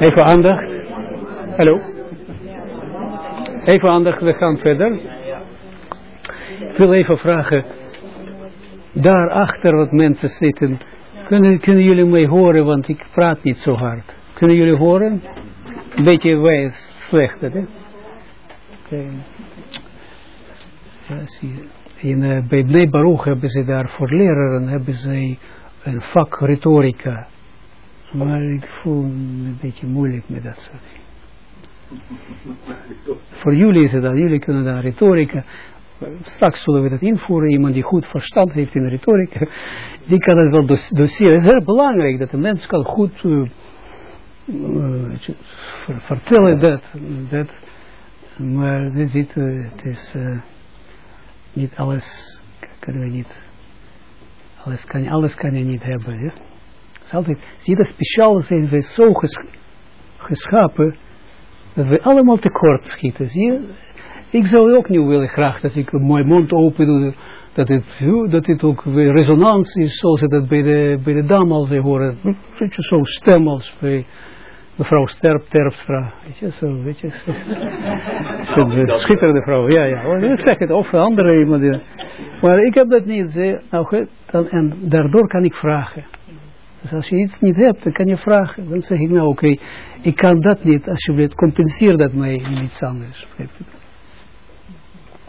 Even aandacht. Hallo. Even aandacht, we gaan verder. Ik wil even vragen. Daarachter wat mensen zitten. Kunnen, kunnen jullie mij horen, want ik praat niet zo hard. Kunnen jullie horen? Een beetje wij slecht, hè? In, uh, bij Baruch hebben ze daar voor leraren hebben ze een vak retorica. Maar ik voel me een beetje moeilijk met dat soort dingen. Voor jullie is het dan, jullie kunnen dan retorica. Straks zullen we dat invoeren. Iemand die goed verstand heeft in retorica, die kan het wel doseren. Het is heel belangrijk dat de mens kan goed uh, uh, vertellen dat, dat. Maar dit is, uh, het is niet alles, kunnen we niet, alles kan, alles kan je niet hebben. Ja? Is altijd, zie dat speciaal zijn we zo ges, geschapen, dat we allemaal tekort schieten. Ik zou ook niet willen graag dat ik mijn mond open doe, dat het, dat het ook weer resonans is, zoals het bij de, bij de dame al ze horen. Zo'n stem als bij mevrouw Sterp, Terpstra. Weet je, zo, weet je. Zo. Schitterende vrouw, ja, ja. Ik zeg het, of andere iemand. Maar ik heb dat niet. Nou, en daardoor kan ik vragen. Dus als je iets niet hebt, dan kan je vragen. Dan zeg ik, nou oké, ik kan dat niet, alsjeblieft, compenseer dat mij in iets anders.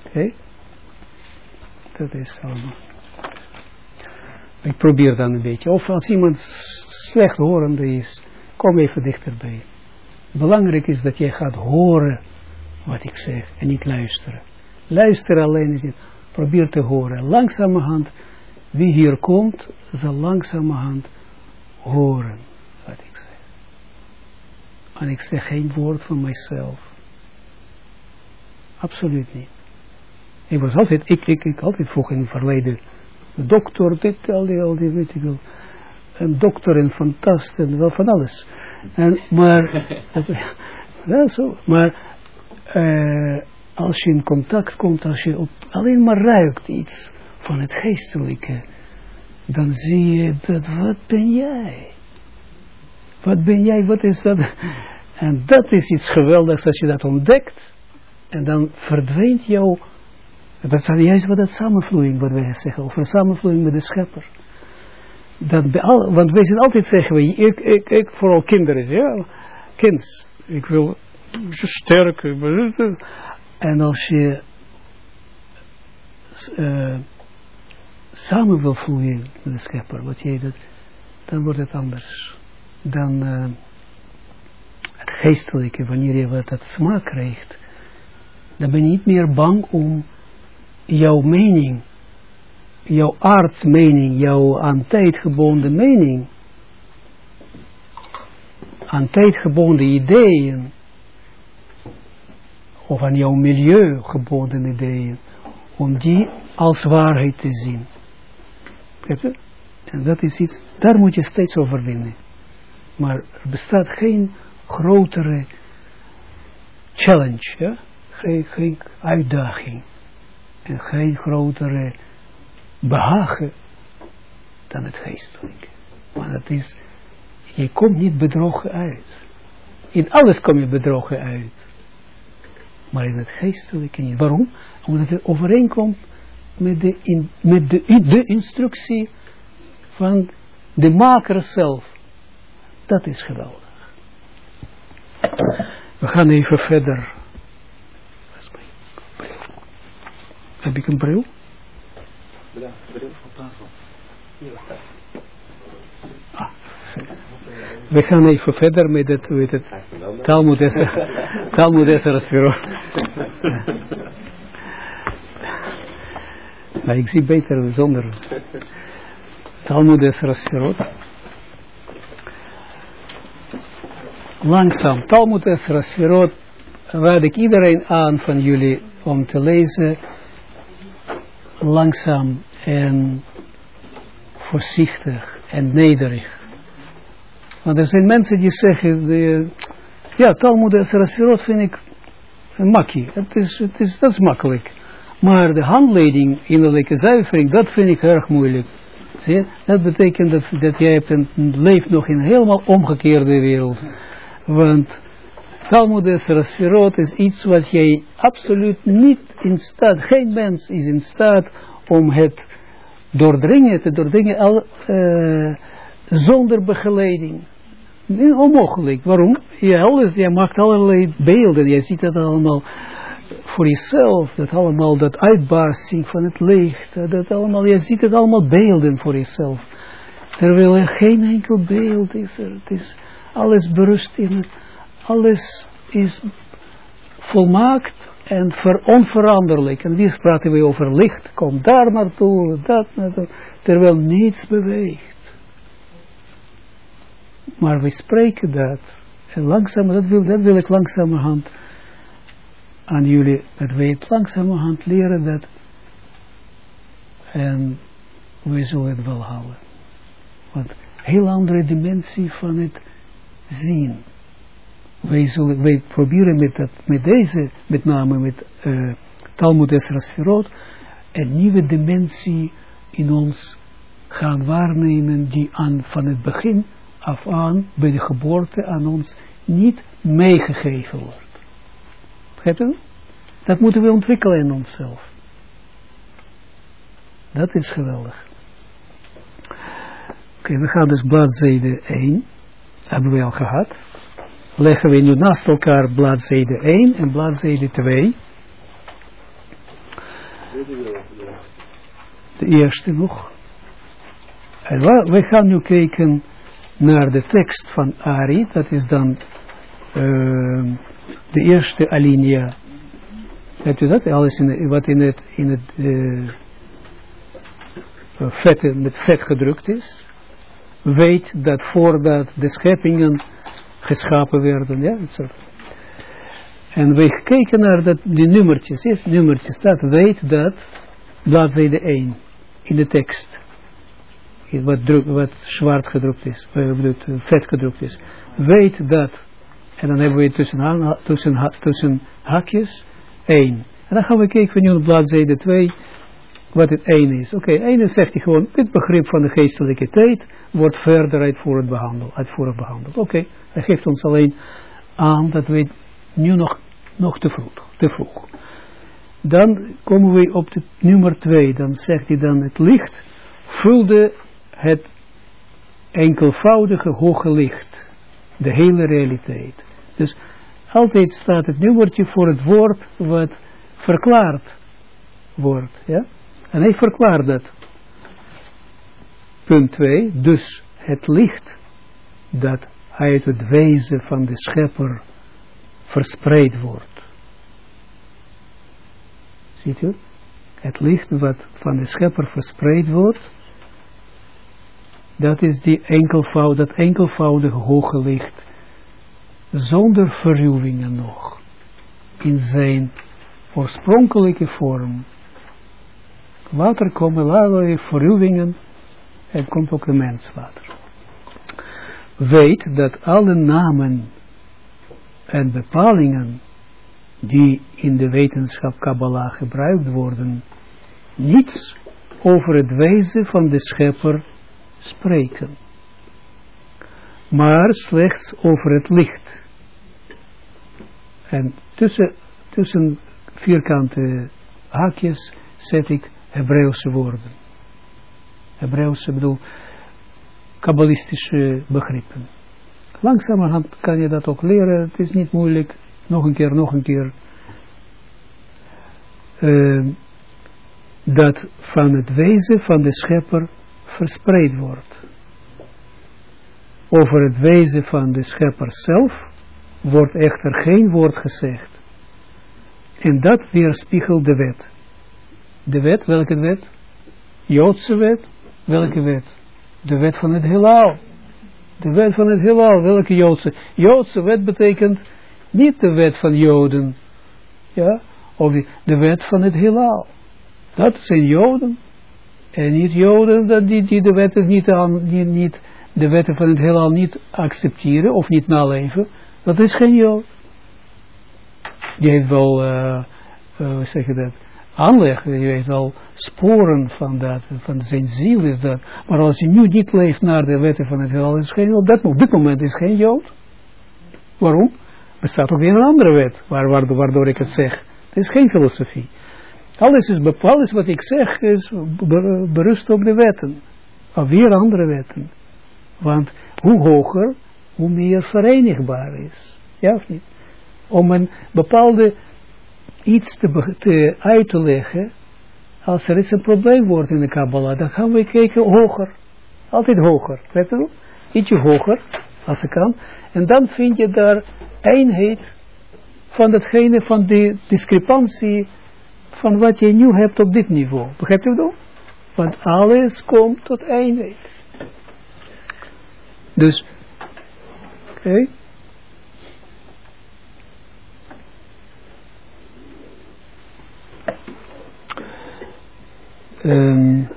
Oké? Dat is allemaal. Ik probeer dan een beetje. Of als iemand slecht horende is, kom even dichterbij. Belangrijk is dat je gaat horen wat ik zeg en niet luisteren. Luisteren alleen is niet. Probeer te horen. Langzamerhand, wie hier komt, zal langzamerhand horen wat ik zeg. En ik zeg geen woord van mijzelf. Absoluut niet. Ik was altijd, ik, ik, ik altijd vroeg in het verleden, dokter, dit, al die, al die, weet ik wel, een dokter en fantast en wel van alles. En, maar, ja, zo, maar, uh, als je in contact komt, als je op, alleen maar ruikt iets van het geestelijke, dan zie je dat, wat ben jij? Wat ben jij, wat is dat? En dat is iets geweldigs als je dat ontdekt. En dan verdwijnt jouw, dat is juist wat dat samenvloeiing, wat wij zeggen, over samenvloeiing met de schepper. Dat want wij zijn altijd zeggen, we, ik, ik, ik, vooral kinderen, ja, kind, ik wil sterk, en als je uh, samen wil vloeien met de schepper, wat jij dat, dan wordt het anders. Dan uh, het geestelijke, wanneer je dat smaak krijgt, dan ben je niet meer bang om jouw mening, jouw artsmening, jouw aan tijd gebonden mening, aan tijd gebonden ideeën, of aan jouw milieu gebonden ideeën, om die als waarheid te zien. En dat is iets, daar moet je steeds overwinnen. Maar er bestaat geen grotere challenge, geen, geen uitdaging. En geen grotere behagen dan het geestelijke. Maar dat is, je komt niet bedrogen uit. In alles kom je bedrogen uit. Maar in het geestelijke niet. Waarom? Omdat het overeenkomt met de, in, met de, de instructie van de maker zelf. Dat is geweldig. We gaan even verder. Heb ik een bril? Ja, bril op tafel. Ah, we gaan even verder met het, weet het, Talmud Esser, Talmud Esser Maar ik zie beter zonder Talmud is Rasferot. Langzaam, Talmud is Rasferot raad ik iedereen aan van jullie om te lezen. Langzaam en voorzichtig en nederig. Want er zijn mensen die zeggen, ja, Talmud is Rasferot vind ik een makkie. Het is, het is, dat is makkelijk. Maar de handleiding, innerlijke zuivering, dat vind ik erg moeilijk. Zie Dat betekent dat, dat jij hebt een, leeft nog in een helemaal omgekeerde wereld. Want Talmud Esra is iets wat jij absoluut niet in staat, geen mens is in staat om het doordringen, te doordringen uh, zonder begeleiding. Onmogelijk. Waarom? Je, alles, je maakt allerlei beelden. Je ziet het allemaal voor jezelf. Dat allemaal, dat uitbarsting van het licht. Dat allemaal, je ziet het allemaal beelden voor jezelf. Terwijl er geen enkel beeld is er. Het is alles berust in. Alles is volmaakt en ver, onveranderlijk. En die praten we over licht. Kom daar naartoe, dat naartoe. Terwijl niets beweegt. Maar we spreken dat. En langzaam, dat wil, dat wil ik langzamerhand aan jullie, dat we het langzamerhand leren dat. En we zullen het wel houden. Want heel andere dimensie van het zien. Wij, zullen, wij proberen met, dat, met deze, met name met uh, Talmud Esra Sferot, een nieuwe dimensie in ons gaan waarnemen die aan van het begin af aan, bij de geboorte aan ons, niet meegegeven wordt. Dat moeten we ontwikkelen in onszelf. Dat is geweldig. Oké, we gaan dus bladzijde 1. Hebben we al gehad. Leggen we nu naast elkaar bladzijde 1 en bladzijde 2. De eerste nog. En we gaan nu kijken naar de tekst van Ari, dat is dan uh, de eerste alinea. Weet u dat? Alles in, wat in het, in het uh, vet, met vet gedrukt is. Weet dat voordat de scheppingen geschapen werden. Ja, zo. En we kijken naar dat, die nummertjes. Is nummertjes. Dat weet dat bladzijde 1 in de tekst wat, druk, wat zwart gedrukt is, uh, vet gedrukt is, weet dat, en dan hebben we tussen, tussen, tussen hakjes 1. En dan gaan we kijken nu op bladzijde 2, wat het 1 is. Oké, okay, 1 zegt hij gewoon, dit begrip van de geestelijke tijd wordt verder uitvoerend behandeld. Behandeld. Oké, hij geeft ons alleen aan dat we nu nog, nog te vroeg. Te vroeg. Dan komen we op het nummer 2, dan zegt hij dan het licht vulde het enkelvoudige hoge licht. De hele realiteit. Dus altijd staat het nummertje voor het woord wat verklaard wordt. Ja? En hij verklaart dat. Punt 2. Dus het licht dat uit het wezen van de schepper verspreid wordt. Ziet u? Het licht wat van de schepper verspreid wordt, dat is die enkelvoud, dat enkelvoudige hoge licht, zonder verruwingen nog, in zijn oorspronkelijke vorm. Later komen allerlei verruwingen en komt ook de mens later. Weet dat alle namen en bepalingen die in de wetenschap Kabbalah gebruikt worden, niets over het wezen van de schepper spreken. Maar slechts over het licht. En tussen, tussen vierkante haakjes zet ik Hebreeuwse woorden. Hebreeuwse bedoel, kabbalistische begrippen. Langzamerhand kan je dat ook leren, het is niet moeilijk. Nog een keer, nog een keer. Uh, dat van het wezen van de schepper verspreid wordt. Over het wezen van de schepper zelf wordt echter geen woord gezegd. En dat weerspiegelt de wet. De wet, welke wet? Joodse wet, welke wet? De wet van het heelal. De wet van het heelal, welke Joodse? Joodse wet betekent niet de wet van Joden. Ja, of de wet van het heelal. Dat zijn Joden. En niet Joden die, die de wetten niet, aan, die niet de wetten van het heelal niet accepteren of niet naleven, dat is geen Jood. Die heeft wel, uh, uh, zeg je dat, aanleg, die heeft wel sporen van dat, van zijn ziel is dat. Maar als hij nu niet leeft naar de wetten van het heelal, is geen, op, dat, op dit moment is geen Jood. Waarom? Er staat ook weer een andere wet, waar, waardoor, waardoor ik het zeg. Het is geen filosofie. Alles, is, alles wat ik zeg is berust op de wetten. Of weer andere wetten. Want hoe hoger, hoe meer verenigbaar is. Ja of niet? Om een bepaalde iets te, te uit te leggen, als er iets een probleem wordt in de Kabbalah, dan gaan we kijken hoger. Altijd hoger. Weet je Ietsje hoger, als het kan. En dan vind je daar eenheid van datgene, van de discrepantie van wat je nu hebt op dit niveau. Begrijpt u dat? Want alles komt tot eenheid. Dus, Okay. Um,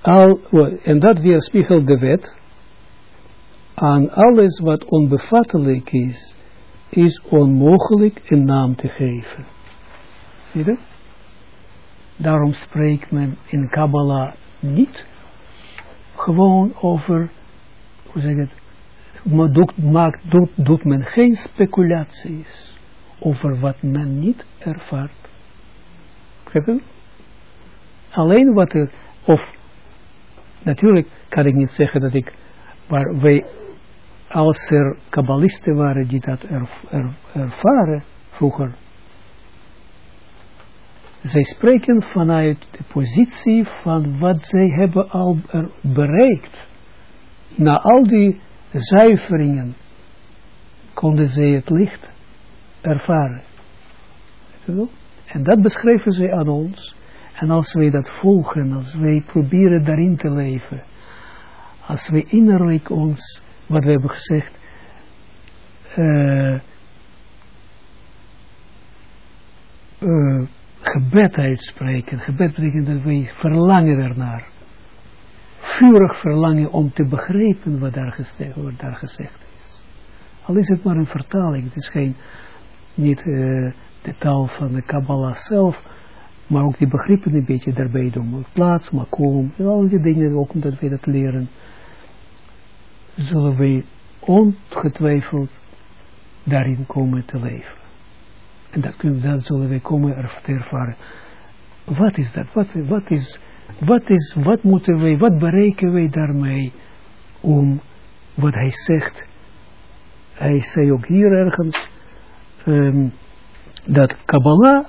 al, en dat weerspiegelt de wet aan alles wat onbevattelijk is, is onmogelijk een naam te geven. Zie je Daarom spreekt men in Kabbalah niet gewoon over, hoe zeg het, doet, maakt, doet, doet men geen speculaties over wat men niet ervaart. Alleen wat er, of natuurlijk kan ik niet zeggen dat ik, waar wij, als er kabbalisten waren die dat ervaren vroeger, zij spreken vanuit de positie van wat zij hebben al bereikt. Na al die zuiveringen konden zij het licht ervaren. En dat beschrijven zij aan ons. En als wij dat volgen, als wij proberen daarin te leven, als wij innerlijk ons, wat we hebben gezegd, uh, uh, gebed uitspreken. Gebed betekent dat wij verlangen ernaar. Vurig verlangen om te begrijpen wat daar, gezegd, wat daar gezegd is. Al is het maar een vertaling. Het is geen, niet uh, de taal van de Kabbalah zelf. Maar ook die begrippen een beetje daarbij doen. Plaats, makom. Al die dingen ook omdat wij dat leren. Zullen wij ongetwijfeld daarin komen te leven. En dat, kunnen, dat zullen we komen ervaren. Wat is dat? Wat, wat, is, wat, is, wat moeten wij, wat bereiken wij daarmee om wat hij zegt. Hij zei ook hier ergens um, dat Kabbalah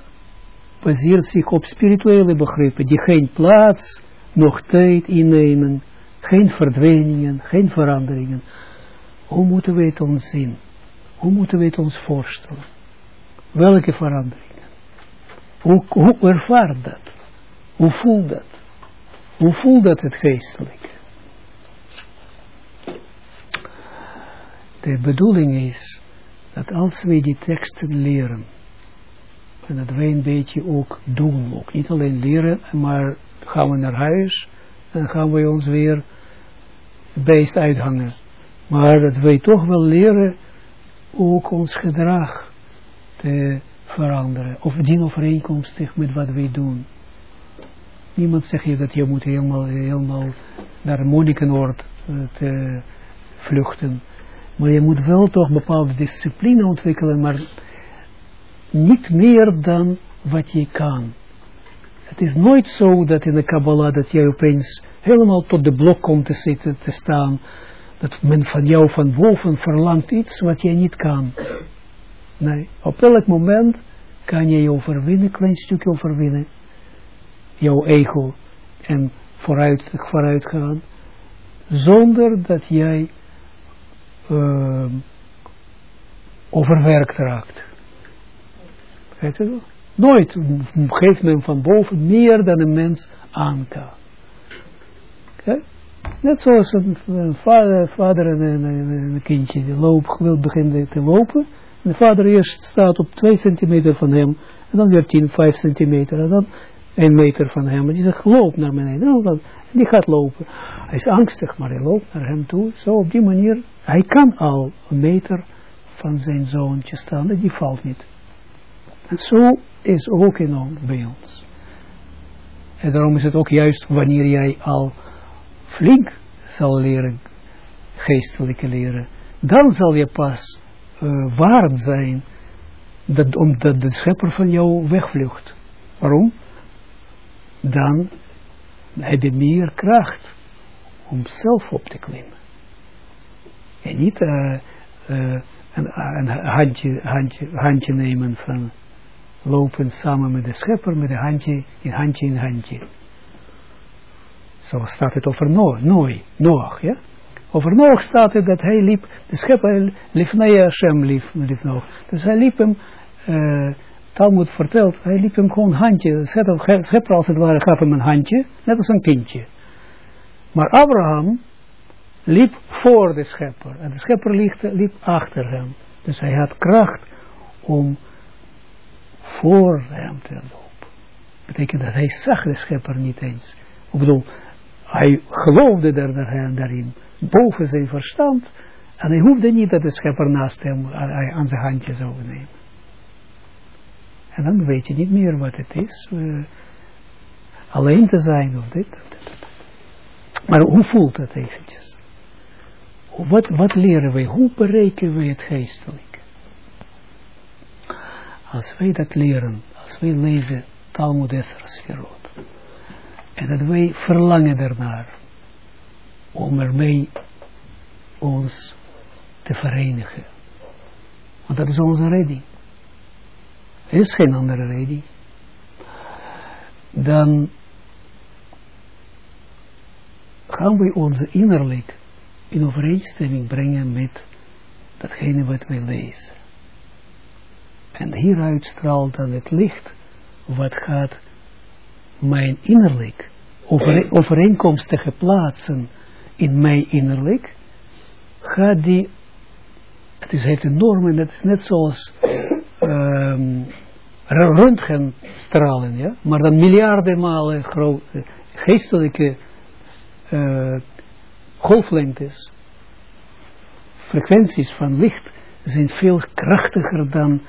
baseert zich op spirituele begrippen die geen plaats, nog tijd innemen, geen verdwijningen, geen veranderingen. Hoe moeten we het ons zien? Hoe moeten we het ons voorstellen? Welke veranderingen? Hoe, hoe ervaart dat? Hoe voelt dat? Hoe voelt dat het geestelijk? De bedoeling is dat als wij die teksten leren, en dat wij een beetje ook doen, ook niet alleen leren, maar gaan we naar huis en gaan we ons weer beest uithangen. Maar dat wij toch wel leren ook ons gedrag te veranderen. Of dienovereenkomstig met wat wij doen. Niemand zegt je dat je moet helemaal, helemaal naar monnikenoord uh, te vluchten. Maar je moet wel toch bepaalde discipline ontwikkelen, maar niet meer dan wat je kan. Het is nooit zo dat in de Kabbalah dat jij opeens helemaal tot de blok komt te zitten, te staan. Dat men van jou van boven verlangt iets wat jij niet kan. Nee, op elk moment kan je je overwinnen, een klein stukje overwinnen. Jouw ego en vooruit, vooruit gaan. Zonder dat jij uh, overwerkt raakt. Weet je Nooit geeft men van boven meer dan een mens aan kan. Net zoals een, vader, vader en een, een kindje die loopt, wil beginnen te lopen de vader eerst staat op 2 centimeter van hem, en dan weer 10, 5 centimeter, en dan 1 meter van hem. En die zegt, loop naar beneden. En dan, die gaat lopen. Hij is angstig, maar hij loopt naar hem toe. Zo op die manier, hij kan al een meter van zijn zoontje staan, en die valt niet. En zo is ook in bij ons. En daarom is het ook juist wanneer jij al flink zal leren, geestelijke leren, dan zal je pas uh, zijn dat, omdat de schepper van jou wegvlucht. Waarom? Dan heb je meer kracht om zelf op te klimmen. En niet uh, uh, een, een handje, handje, handje nemen van lopen samen met de schepper, met een handje in handje in handje. Zo staat het over Noach, Noach, ja. Over Noach staat het dat hij liep, de schepper liep naar Hashem liep, liep Noach. Dus hij liep hem, uh, Talmud vertelt, hij liep hem gewoon handje, schepper, als het ware gaf hem een handje, net als een kindje. Maar Abraham liep voor de schepper en de schepper liep, achter hem. Dus hij had kracht om voor hem te lopen. Betekent dat hij zag de schepper niet eens. Ik bedoel, hij geloofde daar, daarin, boven zijn verstand, en hij hoefde niet dat de schepper naast hem aan zijn handje zou nemen. En dan weet je niet meer wat het is, uh, alleen te zijn of dit. Maar hoe voelt dat eventjes? Wat, wat leren wij? Hoe bereiken wij het geestelijk? Als wij dat leren, als wij lezen Talmud Esra Sferot, en dat wij verlangen ernaar om ermee ons te verenigen. Want dat is onze redding. Er is geen andere redding. Dan gaan we onze innerlijk in overeenstemming brengen met datgene wat wij lezen. En hieruit straalt dan het licht wat gaat mijn innerlijk over, overeenkomstige plaatsen in mijn innerlijk, gaat die, het is, heeft een norm en het is net zoals um, röntgenstralen, ja, maar dan miljarden malen grote geestelijke uh, golflengtes, frequenties van licht zijn veel krachtiger dan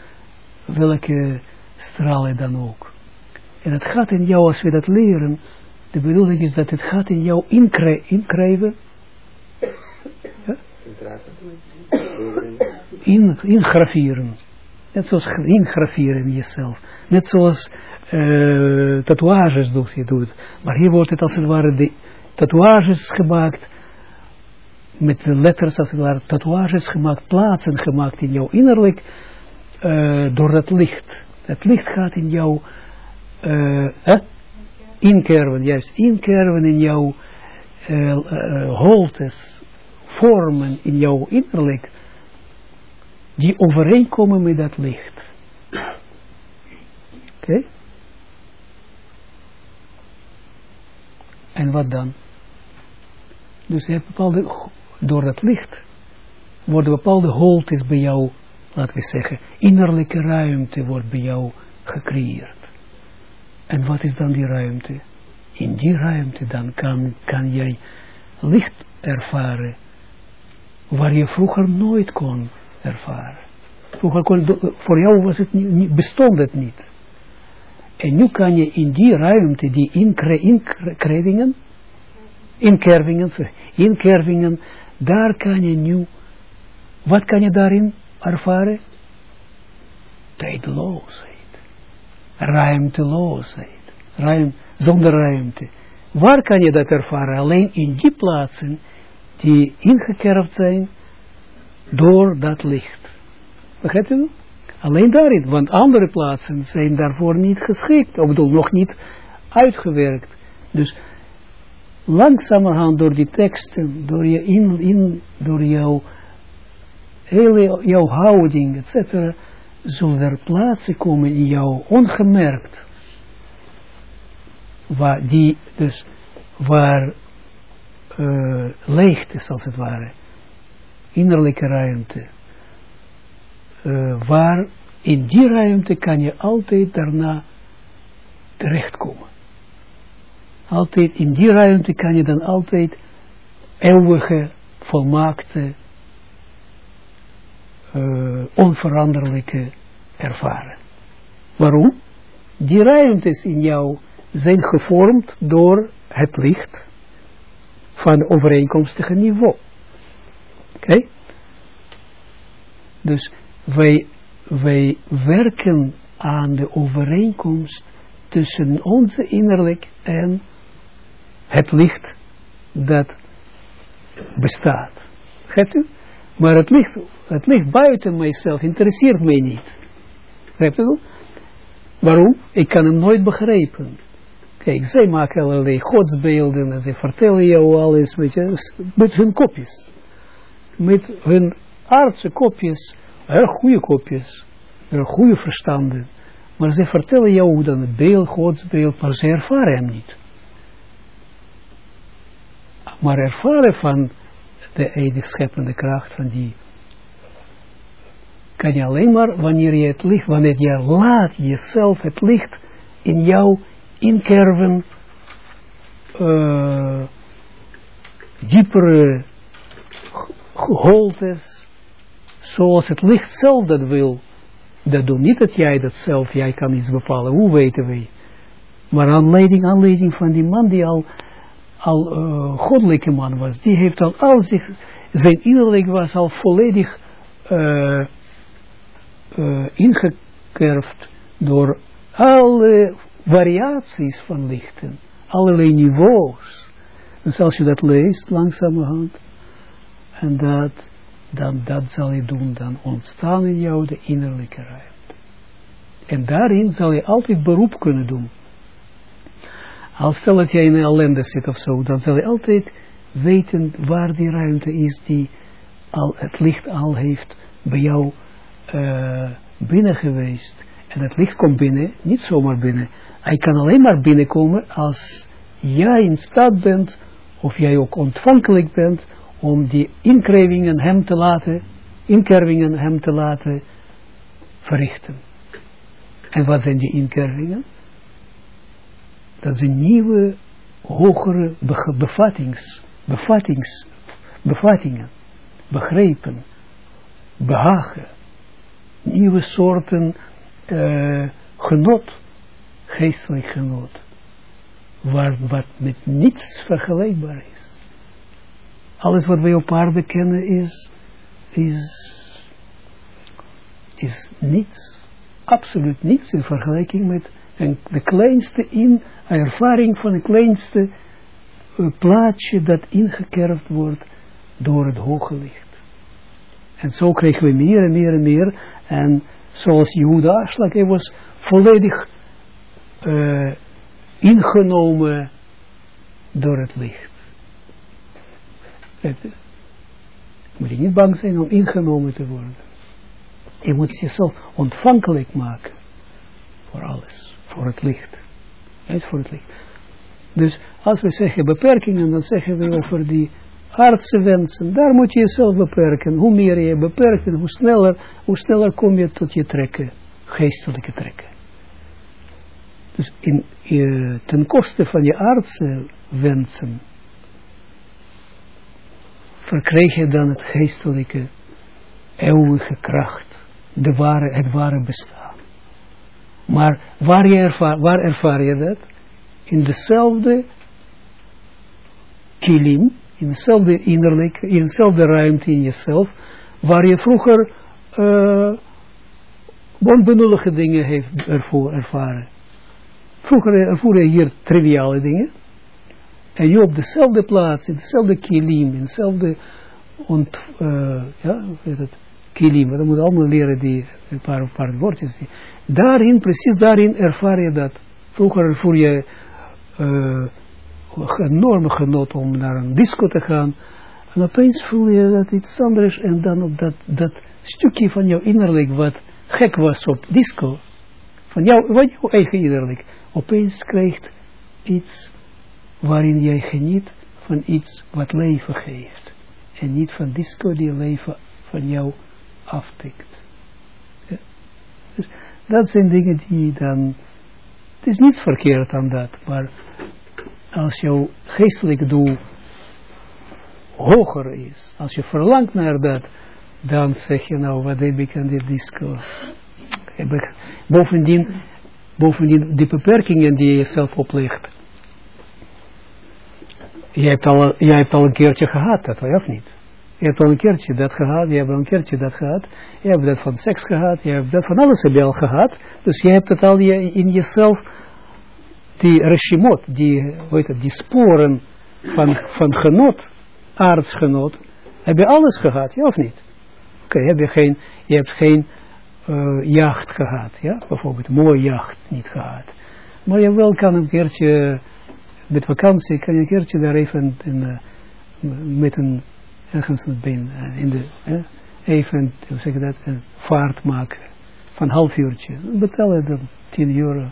welke stralen dan ook. En het gaat in jou, als we dat leren, de bedoeling is dat het gaat in jou inkrijven. Ja? In, ingraveren. Net zoals ingraveren in jezelf. Net zoals uh, tatoeages doet je doet. Maar hier wordt het als het ware de tatoeages gemaakt. Met de letters als het ware tatoeages gemaakt. Plaatsen gemaakt in jouw innerlijk. Uh, door dat licht. Het licht gaat in jou uh, eh, inkerven, juist inkerven in jouw holtes, vormen in jouw innerlijk, die overeenkomen met dat licht. Oké? En wat dan? Dus je hebt bepaalde, door dat licht worden bepaalde holtes bij jou, laten we zeggen, innerlijke ruimte wordt bij jou gecreëerd. En wat is dan die ruimte? In die ruimte dan kan, kan jij licht ervaren, waar je vroeger nooit kon ervaren. Voor jou was het bestond het niet. En nu kan je in die ruimte, die inkrevingen, inkervingen, inkervingen, daar kan je nu, wat kan je daarin ervaren? Tijdloosheid ruimteloosheid. Ruim, zonder ruimte. Waar kan je dat ervaren? Alleen in die plaatsen die ingekerfd zijn door dat licht. Begrijpt u? Alleen daarin, want andere plaatsen zijn daarvoor niet geschikt, of bedoel nog niet uitgewerkt. Dus langzamerhand door die teksten, door, je in, door jouw, hele, jouw houding, etc., zullen er plaatsen komen in jou ongemerkt, waar die dus, waar uh, leegte is als het ware, innerlijke ruimte, uh, waar in die ruimte kan je altijd daarna terechtkomen. Altijd in die ruimte kan je dan altijd eeuwige, volmaakte uh, onveranderlijke ervaren. Waarom? Die ruimtes in jou zijn gevormd door het licht van overeenkomstige niveau. Oké? Dus wij, wij werken aan de overeenkomst tussen onze innerlijk en het licht dat bestaat. Gaat u? Maar het licht, het licht buiten mijzelf interesseert mij niet. Begrijpt u? Waarom? Ik kan hem nooit begrijpen. Kijk, zij maken allerlei godsbeelden en ze vertellen jou alles weet je, met hun kopjes. Met hun aardse kopjes, erg goede kopjes, erg goede verstanden. Maar ze vertellen jou dan het beeld, godsbeeld, maar ze ervaren hem niet. Maar ervaren van de eeuwig scheppende kracht van die kan je alleen maar wanneer je het licht, wanneer je laat jezelf het licht in jou inkerven, uh, diepere holtes, zoals het licht zelf dat wil. Dat doet niet dat jij dat zelf, jij kan iets bepalen, hoe weten wij? Maar aanleiding, aanleiding van die man die al, al uh, goddelijke man was, die heeft al, al zich, zijn innerlijk was al volledig uh, ingekerfd door alle variaties van lichten, allerlei niveaus. Dus als je dat leest, langzamerhand, en dat, dan dat zal je doen, dan ontstaan in jou de innerlijke ruimte. En daarin zal je altijd beroep kunnen doen. Als stel dat jij in een ellende zit of zo, dan zal je altijd weten waar die ruimte is die al het licht al heeft bij jou uh, binnen geweest. En het licht komt binnen, niet zomaar binnen. Hij kan alleen maar binnenkomen als jij in staat bent, of jij ook ontvankelijk bent, om die inkrevingen hem te laten, inkervingen hem te laten verrichten. En wat zijn die inkervingen? Dat zijn nieuwe, hogere bevattings, bevattings, bevattingen, begrepen, behagen, nieuwe soorten uh, genot, geestelijk genot, waar, wat met niets vergelijkbaar is. Alles wat wij op aarde kennen is, is, is niets, absoluut niets in vergelijking met de kleinste in, ervaring van het kleinste uh, plaatsje dat ingekerfd wordt door het hoge licht. En zo kregen we meer en meer en meer. En zoals Jehuda Aslak, hij was volledig uh, ingenomen door het licht. Het, moet je niet bang zijn om ingenomen te worden. Je moet jezelf ontvankelijk maken voor alles, voor het licht. Niet voor het licht. Dus als we zeggen beperkingen, dan zeggen we over die aardse wensen, daar moet je jezelf beperken. Hoe meer je beperkt, hoe sneller, hoe sneller kom je tot je trekken, geestelijke trekken. Dus in, ten koste van je aardse wensen, verkrijg je dan het geestelijke, eeuwige kracht, de ware, het ware bestaan. Maar waar, je ervaar, waar ervaar je dat? In dezelfde kilim, in dezelfde innerlijk, in dezelfde ruimte in jezelf, waar je vroeger uh, dingen heeft ervoor ervaren. Vroeger ervoer je hier triviale dingen. En je op dezelfde plaats, in dezelfde kilim, in dezelfde ont, uh, ja, het, kilim, we moeten allemaal leren die, een paar, paar woordjes. Daarin, precies daarin ervaar je dat. Vroeger ervoer je uh, enorme genot om naar een disco te gaan. En opeens voel je dat iets anders en dan op dat, dat stukje van jouw innerlijk wat gek was op disco, van jou, wat jouw eigen innerlijk, opeens krijgt iets waarin jij geniet van iets wat leven geeft. En niet van disco die leven van jou aftikt. Dus dat zijn dingen die dan, het is niets verkeerd aan dat, maar als jouw geestelijk doel hoger is, als je verlangt naar dat, dan zeg je nou, wat heb ik aan dit disco? Bovendien, bovendien, die beperkingen die je jezelf oplegt, jij hebt al, jij hebt al een keertje gehad, dat of niet? Je hebt al een keertje dat gehad, je hebt al een keertje dat gehad, je hebt dat van seks gehad, je hebt dat van alles heb al gehad. Dus je hebt het al in jezelf, die regimot, die, sporen van, van genot, aardsgenot, heb je alles gehad, ja of niet? Oké, heb je geen, je hebt geen jacht gehad, ja, bijvoorbeeld, mooie jacht niet gehad. Maar je wel kan een keertje, met vakantie, kan je een keertje daar even in, uh, met een, ergens uh, in de, uh, even, hoe zeg dat, een vaart maken, van een half uurtje. Betaal je dan 10 euro.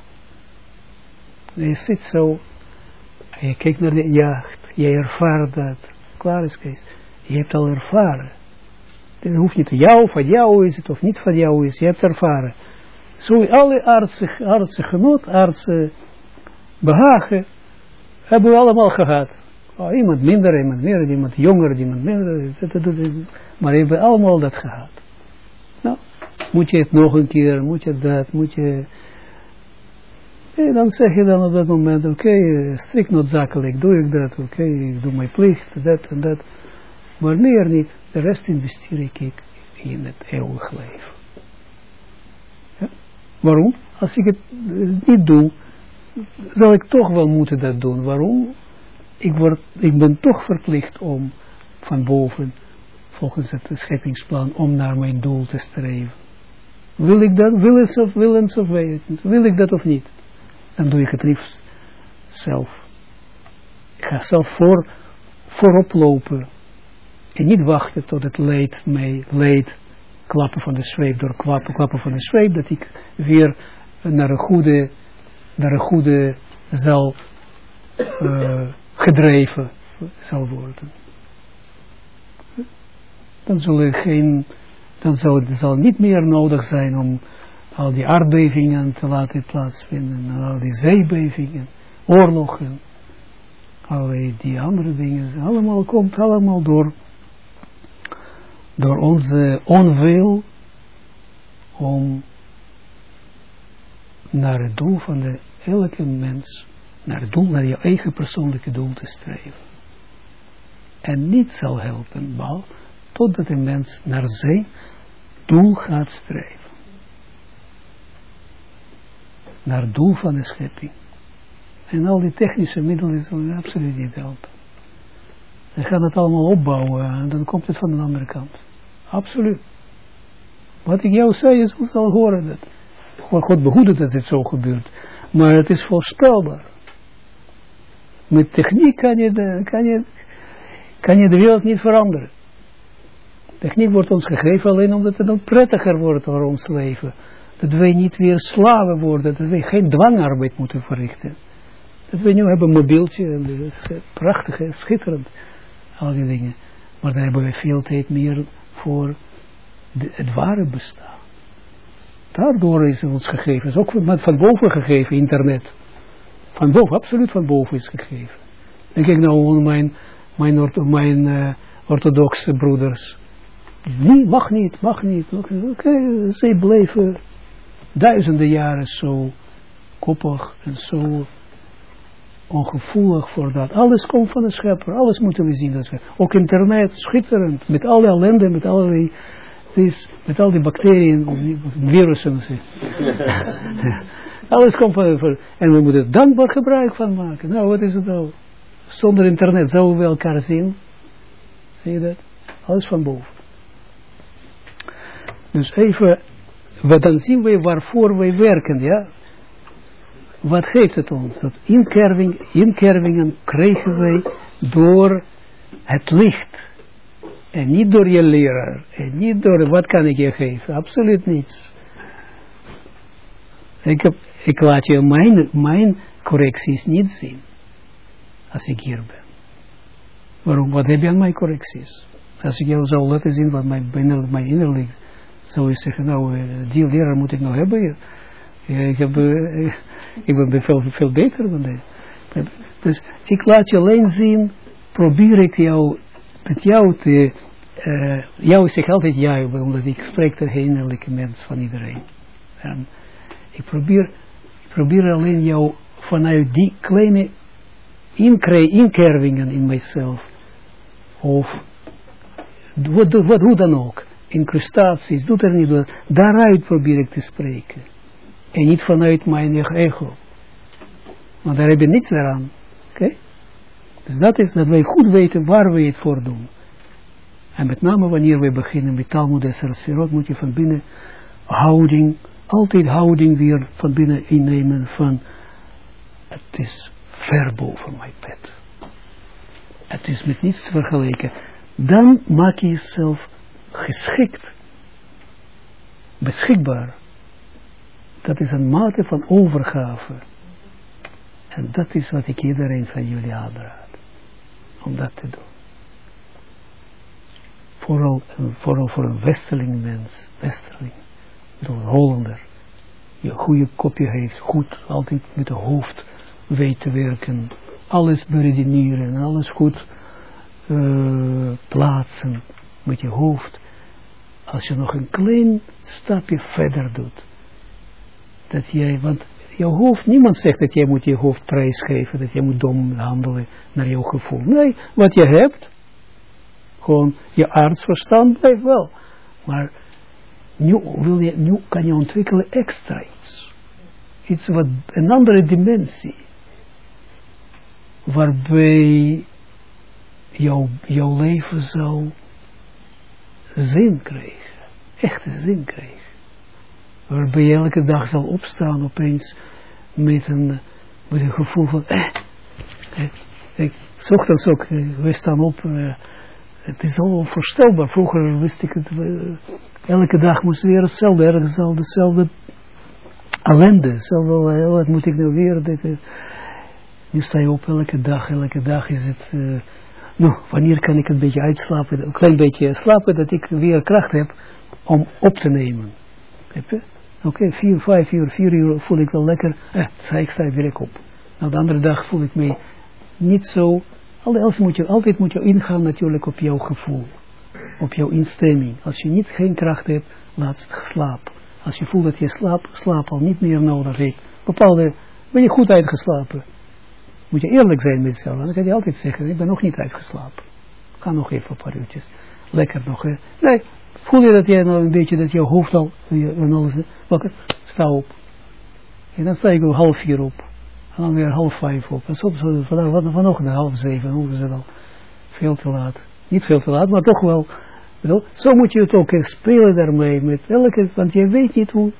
Je zit zo, je kijkt naar de jacht, je ervaart dat, klaar is Kees. Je hebt al ervaren. Het hoeft niet jou, van jou is het, of niet van jou is. Je hebt ervaren. Zo alle aardse, aardse genot, aardse behagen, hebben we allemaal gehad. Oh, iemand minder, iemand meer, iemand jonger, iemand minder. Maar we hebben allemaal dat gehad. Nou, moet je het nog een keer, moet je dat, moet je... En dan zeg je dan op dat moment, oké, okay, strikt noodzakelijk doe ik dat, oké, ik doe mijn plicht, dat en dat. Maar meer niet. De rest investeer ik in het eeuwig leven. Waarom? Als ik het niet doe, zal ik toch wel moeten dat doen. Waarom? Ik, word, ik ben toch verplicht om van boven, volgens het scheppingsplan, om naar mijn doel te streven. Wil ik dat? Willens of willens of wetens? Wil ik dat of niet? Dan doe ik het liefst zelf. Ik ga zelf voor, voorop lopen en niet wachten tot het leed mij leed, klappen van de zweep door klappen, klappen van de zweep, dat ik weer naar een goede, naar een goede zal uh, gedreven zal worden. Dan zal er geen, dan zal het zal niet meer nodig zijn om al die aardbevingen te laten plaatsvinden, al die zeebevingen, oorlogen, al die andere dingen, allemaal komt allemaal door door onze onwil om naar het doel van de elke mens, naar het doel, naar je eigen persoonlijke doel te streven. En niet zal helpen, maar totdat een mens naar zijn doel gaat streven. Naar het doel van de schepping. En al die technische middelen zullen absoluut niet helpen. Ze gaan het allemaal opbouwen en dan komt het van de andere kant. Absoluut. Wat ik jou zei, je zal horen dat. God behoede dat het zo gebeurt. Maar het is voorspelbaar. Met techniek kan je, de, kan je, kan je de wereld niet veranderen. Techniek wordt ons gegeven alleen omdat het dan prettiger wordt voor ons leven. Dat wij niet weer slaven worden, dat wij geen dwangarbeid moeten verrichten. Dat wij nu hebben een mobieltje, en dat is prachtig en schitterend, al die dingen. Maar daar hebben we veel tijd meer voor het ware bestaan. Daardoor is het ons gegeven. is ook van boven gegeven, internet. Van boven, absoluut van boven is gegeven. En kijk nou mijn, mijn, ortho, mijn uh, orthodoxe broeders. Nee, mag niet, mag niet. Oké, zij bleven duizenden jaren zo koppig en zo ongevoelig voor dat. Alles komt van de schepper, alles moeten we zien. Dat ook internet, schitterend, met alle ellende, met allerlei, is, met al die bacteriën, virussen. alles komt van, van, en we moeten dankbaar gebruik van maken. Nou, wat is het nou? Zonder internet zouden we elkaar zien. Zie je dat? Alles van boven. Dus even, wat dan zien we waarvoor wij werken, ja wat geeft het ons? Dat inkerving, inkervingen krijgen wij door het licht. En niet door je leraar. En niet door, wat kan ik je geven? Absoluut niets. Ik, heb, ik laat je mijn, mijn correcties niet zien. Als ik hier ben. Waarom? Wat heb je aan mijn correcties? Als ik jou zou laten zien wat mijn, mijn innerlijk, zou je zeggen, nou, eh, die leraar moet ik nog hebben. Ik heb, uh, ik ben veel, veel beter dan dit. Dus ik laat je alleen zien, probeer ik jou, met jou te, uh, jou zeg altijd jij, omdat ik spreek de innerlijke mens van iedereen. En ik probeer, ik probeer alleen jou vanuit die kleine inkervingen in mijzelf, of wat, wat, hoe dan ook, incrustaties, doet er niet toe. Daaruit probeer ik te spreken. En niet vanuit mijn ego. Want daar heb je niets meer aan. Oké? Dus dat is dat wij goed weten waar we het voor doen. En met name wanneer we beginnen met Talmud en Sarasverot, moet je van binnen houding, altijd houding weer van binnen innemen van het is ver boven mijn pet. Het is met niets vergeleken. Dan maak je jezelf geschikt, beschikbaar. Dat is een mate van overgave. En dat is wat ik iedereen van jullie aanraad. Om dat te doen. Vooral, vooral voor een westerling mens, westerling, door een Hollander, die een goede kopje heeft, goed, altijd met het hoofd weet te werken, alles beredeneren, alles goed uh, plaatsen met je hoofd. Als je nog een klein stapje verder doet, dat jij, want jouw hoofd, niemand zegt dat jij moet je hoofd prijsgeven, dat jij moet dom handelen naar jouw gevoel. Nee, wat je hebt, gewoon je artsverstand blijft wel. Maar nu, wil je, nu kan je ontwikkelen extra iets. Iets wat, een andere dimensie. Waarbij jouw, jouw leven zal zin krijgen. Echte zin krijgen. Waarbij je elke dag zal opstaan opeens met een, met een gevoel van, eh, eh, ik, ochtends ook, eh, we staan op, uh, het is onvoorstelbaar. Vroeger wist ik het, uh, elke dag moest weer hetzelfde, ergens dezelfde ellende, hetzelfde, wat moet ik nou weer, dit, nu sta je op elke dag, elke dag is het, nou, wanneer kan ik een beetje uitslapen, een klein beetje slapen, dat ik weer kracht heb om op te nemen. Oké, okay, vier, vijf uur, vier uur voel ik wel lekker, eh, ik sta weer op. Nou, de andere dag voel ik me niet zo, altijd moet je, altijd moet je ingaan natuurlijk op jouw gevoel, op jouw instemming. Als je niet geen kracht hebt, laat slapen. Als je voelt dat je slaap, slaap al niet meer nodig heeft, bepaalde, ben je goed uitgeslapen moet je eerlijk zijn met jezelf. Dan kan je altijd zeggen, ik ben nog niet uitgeslapen. Ga nog even een paar uurtjes. Lekker nog. Hè. Nee, voel je dat jij nou een beetje, dat je hoofd al, en alles, wakker, sta op. En dan sta ik om half vier op. En dan weer half vijf op. En soms vanaf, vanochtend half zeven, hoe is het al? Veel te laat. Niet veel te laat, maar toch wel. Zo moet je het ook spelen daarmee. Met elke, want je weet niet hoe.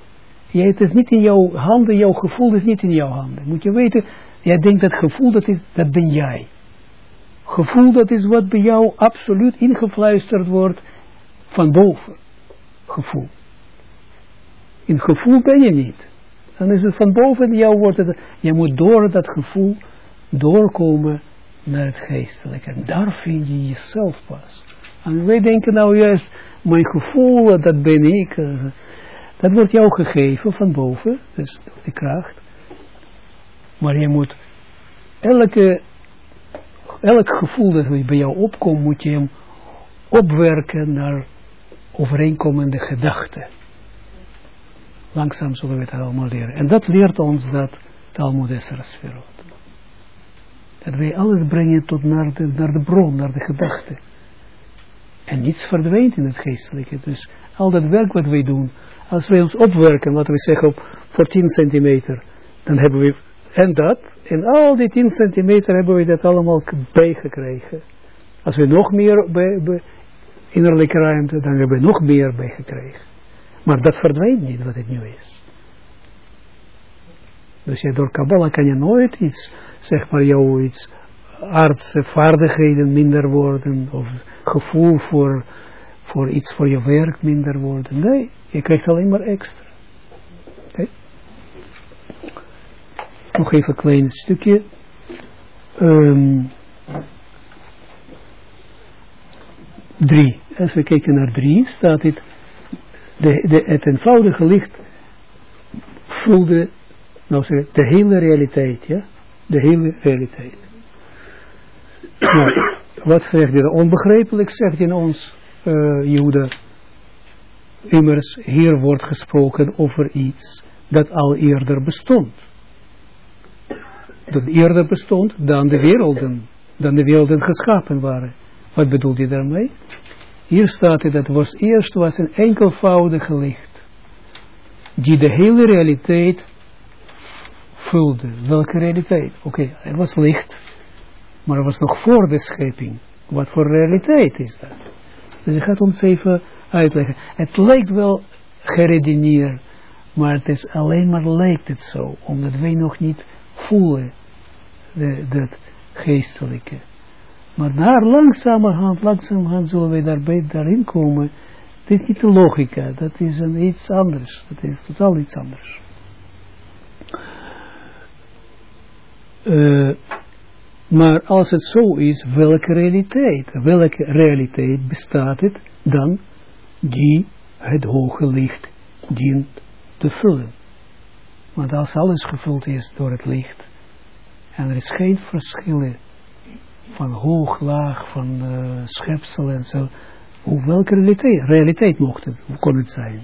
Je, het is niet in jouw handen, jouw gevoel is niet in jouw handen. Moet je weten, Jij denkt dat gevoel, dat, is, dat ben jij. Gevoel, dat is wat bij jou absoluut ingefluisterd wordt van boven. Gevoel. In gevoel ben je niet. Dan is het van boven jou wordt het, je moet door dat gevoel doorkomen naar het geestelijke. En daar vind je jezelf pas. En wij denken nou juist, mijn gevoel, dat ben ik. Eh, dat wordt jou gegeven van boven, dus de kracht. Maar je moet elke, elk gevoel dat bij jou opkomt, moet je hem opwerken naar overeenkomende gedachten. Langzaam zullen we het allemaal leren. En dat leert ons dat Talmud Esrasferot. Dat wij alles brengen tot naar de, naar de bron, naar de gedachte. En niets verdwijnt in het geestelijke. Dus al dat werk wat wij doen, als wij ons opwerken, laten we zeggen op voor 10 centimeter, dan hebben we en dat, en al die 10 centimeter hebben we dat allemaal bijgekregen. Als we nog meer bij, bij innerlijke ruimte, dan hebben we nog meer bijgekregen. Maar dat verdwijnt niet wat het nu is. Dus ja, door Kabbalah kan je nooit iets, zeg maar, jouw iets, aardse vaardigheden minder worden, of gevoel voor, voor iets voor je werk minder worden. Nee, je krijgt alleen maar extra. nog even een klein stukje. Um, drie. Als we kijken naar drie, staat het, de, de, het eenvoudige licht voelde, nou zeg, de hele realiteit, ja, de hele realiteit. nou, wat zegt hij? Onbegrijpelijk zegt in ons, uh, Joden, immers, hier wordt gesproken over iets dat al eerder bestond dat eerder bestond dan de werelden, dan de werelden geschapen waren. Wat bedoelt hij daarmee? hier staat het, dat was eerst was een enkelvoudige licht, die de hele realiteit vulde. Welke realiteit? Oké, er was licht, maar er was nog voor de schepping. Wat voor realiteit is dat? Dus ik ga het ons even uitleggen. Het lijkt wel geredeneerd, maar het is alleen maar lijkt het zo, omdat wij nog niet voelen dat geestelijke. Maar naar langzamerhand, langzamerhand zullen wij daarbij, daarin komen. Het is niet de logica, dat is een, iets anders. Dat is totaal iets anders. Uh, maar als het zo is, welke realiteit? Welke realiteit bestaat het dan die het hoge licht dient te vullen? Want als alles gevuld is door het licht, en er is geen verschillen van hoog, laag, van uh, schepsel en zo, hoe, welke realiteit, realiteit mocht het, hoe kon het zijn?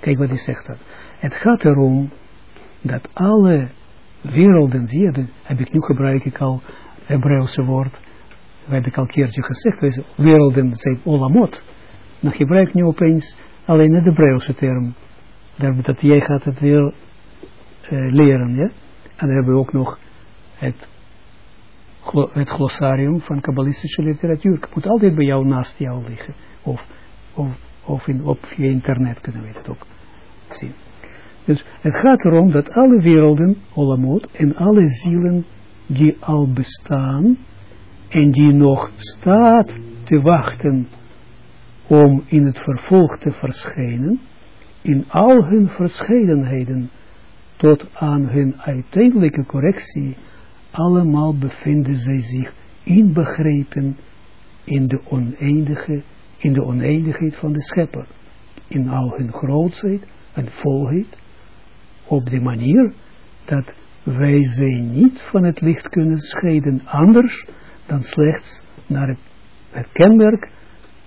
Kijk wat hij zegt dat. Het gaat erom dat alle werelden, zie je, heb ik nu gebruik ik al Hebreeuwse woord, dat heb ik al een keertje gezegd, werelden zijn olamot. Dan gebruik ik nu opeens alleen de Hebreeuwse term. Dat jij gaat het weer uh, leren, ja. En dan hebben we ook nog het, het glossarium van kabbalistische literatuur. Het moet altijd bij jou naast jou liggen. Of, of, of in, op je internet kunnen we het ook zien. Dus het gaat erom dat alle werelden, Olamot, en alle zielen die al bestaan en die nog staat te wachten om in het vervolg te verschijnen, in al hun verscheidenheden tot aan hun uiteindelijke correctie, allemaal bevinden zij zich inbegrepen in de oneindige, in de oneindigheid van de schepper, in al hun grootheid en volheid, op de manier dat wij zij niet van het licht kunnen scheiden anders dan slechts naar het, het kenmerk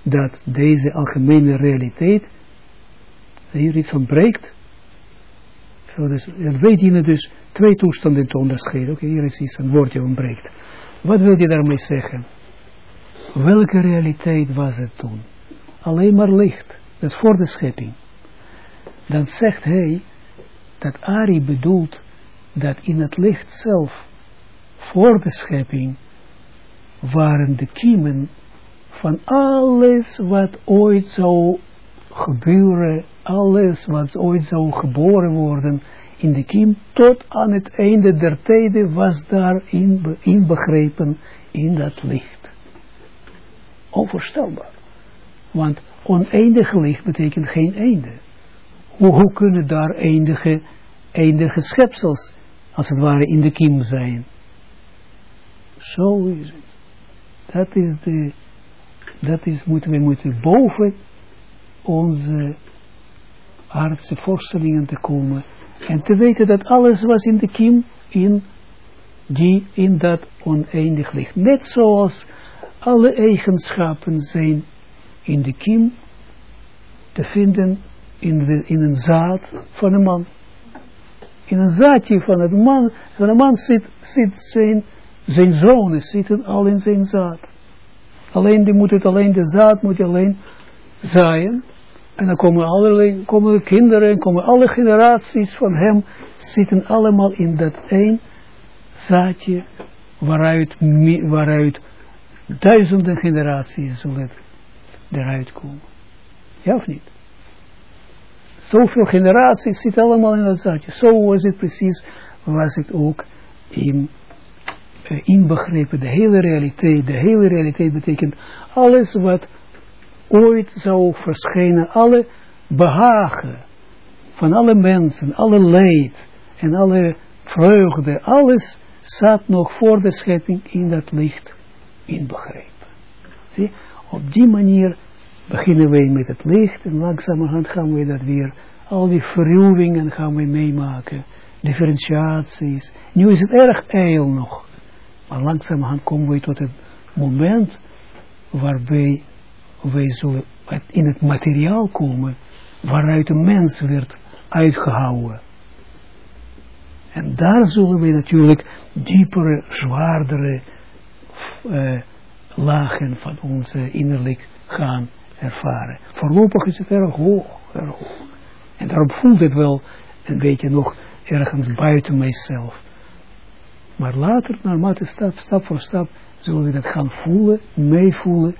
dat deze algemene realiteit hier iets ontbreekt. Zo dus, en wij dienen dus twee toestanden te onderscheiden. Oké, hier is iets, een woordje ontbreekt. Wat wil je daarmee zeggen? Welke realiteit was het toen? Alleen maar licht. Dat is voor de schepping. Dan zegt hij dat Ari bedoelt dat in het licht zelf, voor de schepping, waren de kiemen van alles wat ooit zou gebeuren, alles wat ooit zou geboren worden in de kiem, tot aan het einde der tijden was daar inbegrepen in dat licht. Onvoorstelbaar. Want oneindig licht betekent geen einde. Hoe, hoe kunnen daar eindige, eindige schepsels als het ware in de kiem zijn. Zo is het. Dat is de, dat is, moeten we moeten boven onze aardse voorstellingen te komen en te weten dat alles was in de kiem, in, die in dat oneindig ligt. Net zoals alle eigenschappen zijn in de kiem te vinden in, de, in een zaad van een man in een zaadje van het man, van een man zit, zit zijn, zijn zonen zitten al in zijn zaad. Alleen die moet het alleen, de zaad moet alleen zaaien. En dan komen allerlei, komen de kinderen en komen alle generaties van hem, zitten allemaal in dat één zaadje, waaruit, duizenden generaties zullen eruit komen. Ja of niet? zoveel generaties zit allemaal in dat zaadje. Zo was het precies, was het ook in, uh, inbegrepen, de hele realiteit. De hele realiteit betekent alles wat ooit zou verschijnen, alle behagen van alle mensen, alle leed en alle vreugde, alles zat nog voor de schepping in dat licht inbegrepen. Zie, op die manier beginnen wij met het licht en langzamerhand gaan we dat weer, al die verruwingen gaan we meemaken, differentiaties. Nu is het erg eil nog, maar langzamerhand komen we tot het moment waarbij wij zullen in het materiaal komen waaruit de mens werd uitgehouden. En daar zullen we natuurlijk diepere, zwaardere uh, lagen van onze innerlijk gaan ervaren. Voorlopig is het erg hoog, hoog. En daarom voelt het wel een beetje nog ergens buiten mijzelf. Maar later, naarmate stap, stap voor stap, zullen we dat gaan voelen, meevoelen.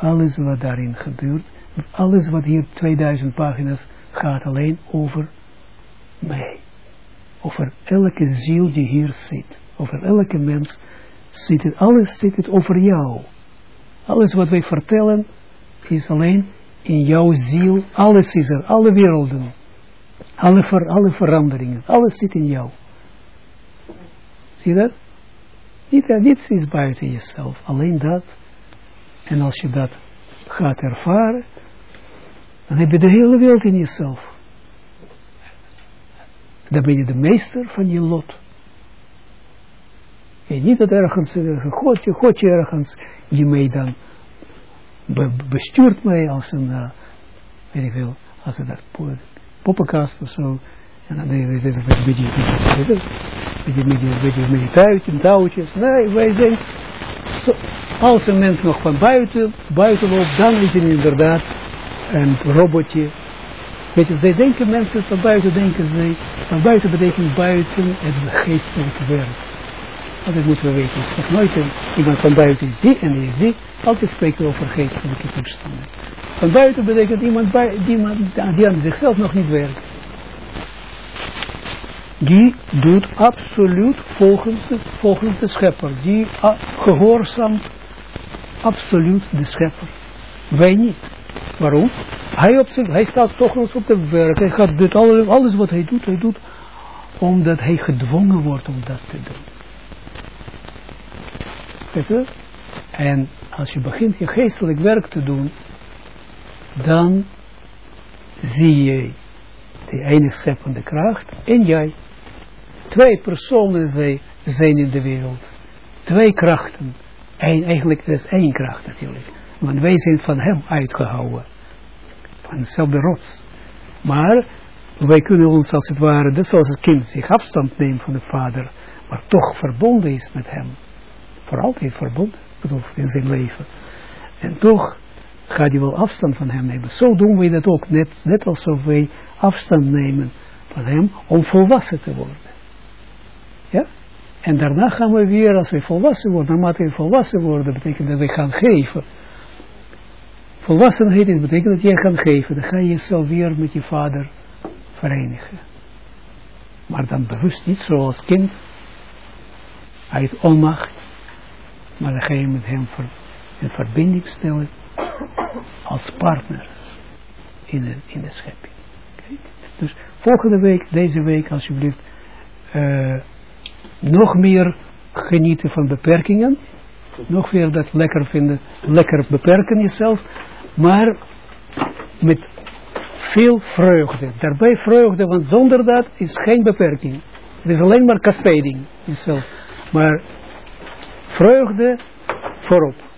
Alles wat daarin gebeurt, alles wat hier 2000 pagina's gaat alleen over mij. Over elke ziel die hier zit. Over elke mens zit het, alles zit het over jou. Alles wat wij vertellen is alleen in jouw ziel. Alles is er, alle werelden. Alle, alle veranderingen, alles zit in jou. Zie je dat? Niet, niets is buiten jezelf, alleen dat. En als je dat gaat ervaren, dan heb je de hele wereld in jezelf. Dan ben je de meester van je lot. En niet dat ergens, uh, Godje, Godje ergens, die mij dan be bestuurt mij als een, uh, weet ik veel, als een poppenkast of zo. En dan is het een beetje, beetje, beetje, beetje meditatie, touwtjes. Nee, wij zijn, als een mens nog van buiten, buiten loopt, dan is het inderdaad een robotje. Weet je, zij denken mensen van buiten, denken zij, van buiten betekent buiten het geestelijke werk. Dat moeten we weten. Ik zeg nooit, iemand van buiten is die en die is die. Altijd spreken we over geestelijke toestanden. Van buiten betekent iemand die, die aan zichzelf nog niet werkt. Die doet absoluut volgens de, volgens de schepper. Die gehoorzaamt absoluut de schepper. Wij niet. Waarom? Hij, zich, hij staat toch nog op de werk. Hij gaat dit, alles, alles wat hij doet, hij doet omdat hij gedwongen wordt om dat te doen. En als je begint je geestelijk werk te doen, dan zie je de enige scheppende kracht en jij. Twee personen zijn in de wereld. Twee krachten. Eén, eigenlijk is één kracht natuurlijk. Want wij zijn van hem uitgehouden. Van dezelfde rots. Maar wij kunnen ons als het ware, net zoals het kind zich afstand neemt van de vader, maar toch verbonden is met hem. Voor altijd verbonden, bedoel, in zijn leven. En toch gaat hij wel afstand van hem nemen. Zo doen we dat ook, net, net alsof wij afstand nemen van hem om volwassen te worden. Ja? En daarna gaan we weer, als we volwassen worden, naarmate we volwassen worden, betekent dat we gaan geven. Volwassenheid betekent dat jij gaat geven. Dan ga je jezelf weer met je vader verenigen. Maar dan bewust niet zoals kind. Uit onmacht. Maar dan ga je met hem in verbinding stellen. Als partners. In de, in de schepping. Dus volgende week, deze week alsjeblieft. Uh, nog meer genieten van beperkingen. Nog weer dat lekker vinden. Lekker beperken jezelf maar met veel vreugde. Daarbij vreugde, want zonder dat is geen beperking. Het is alleen maar kaspeding. Maar vreugde voorop.